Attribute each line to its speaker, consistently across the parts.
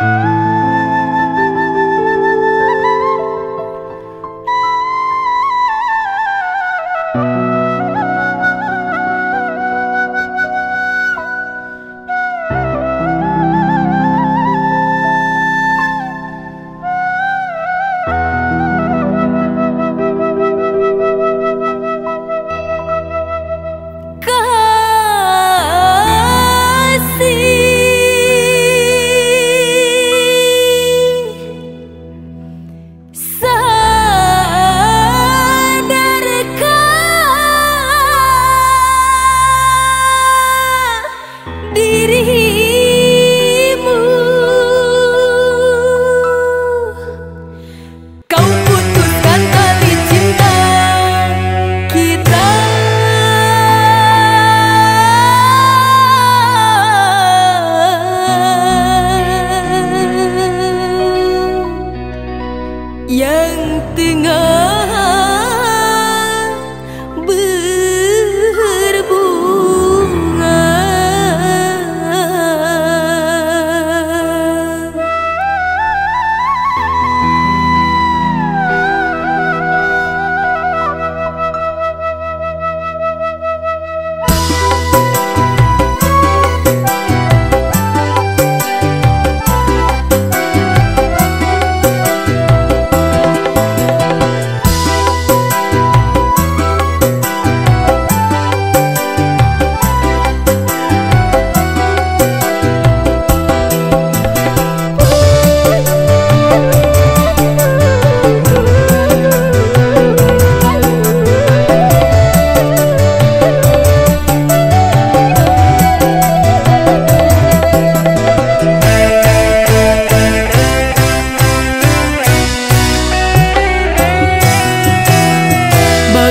Speaker 1: Thank you.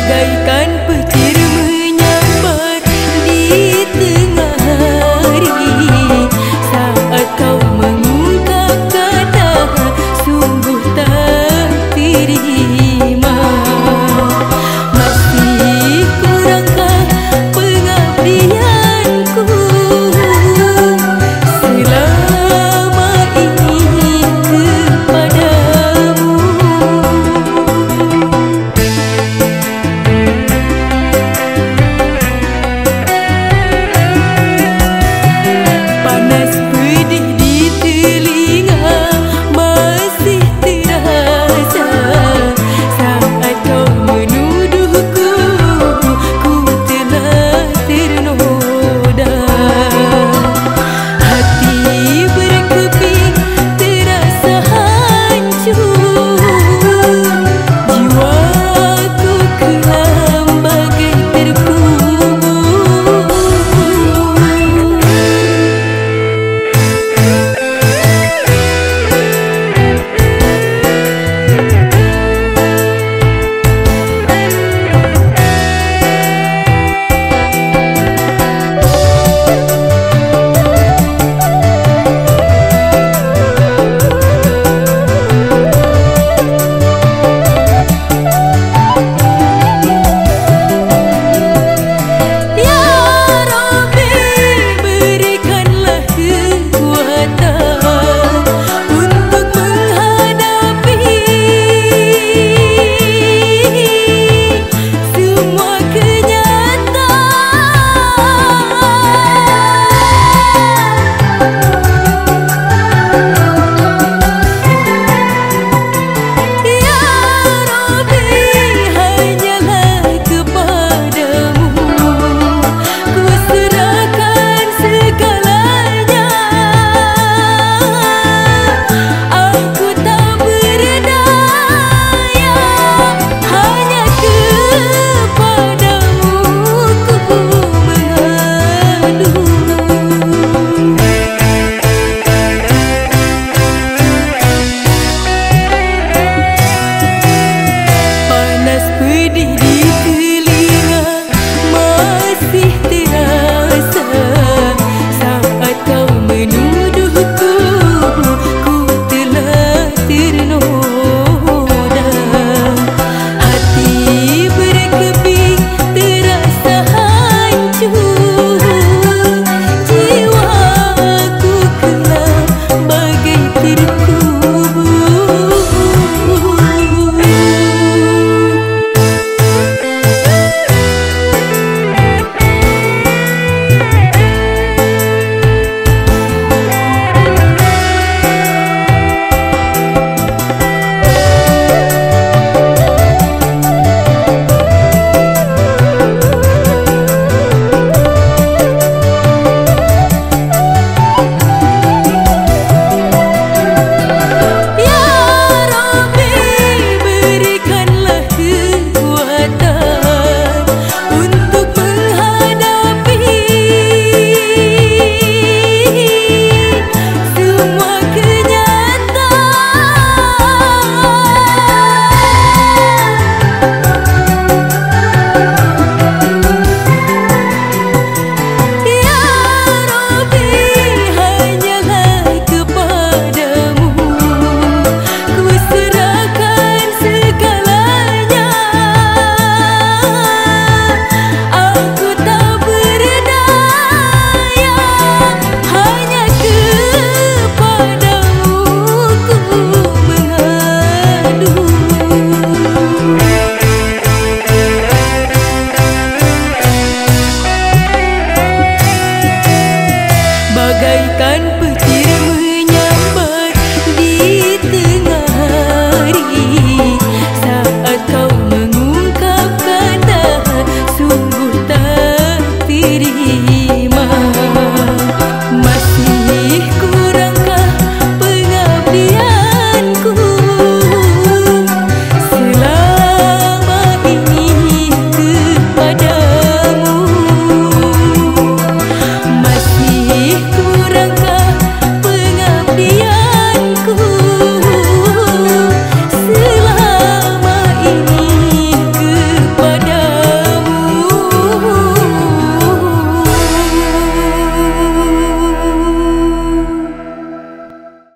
Speaker 1: bagaikan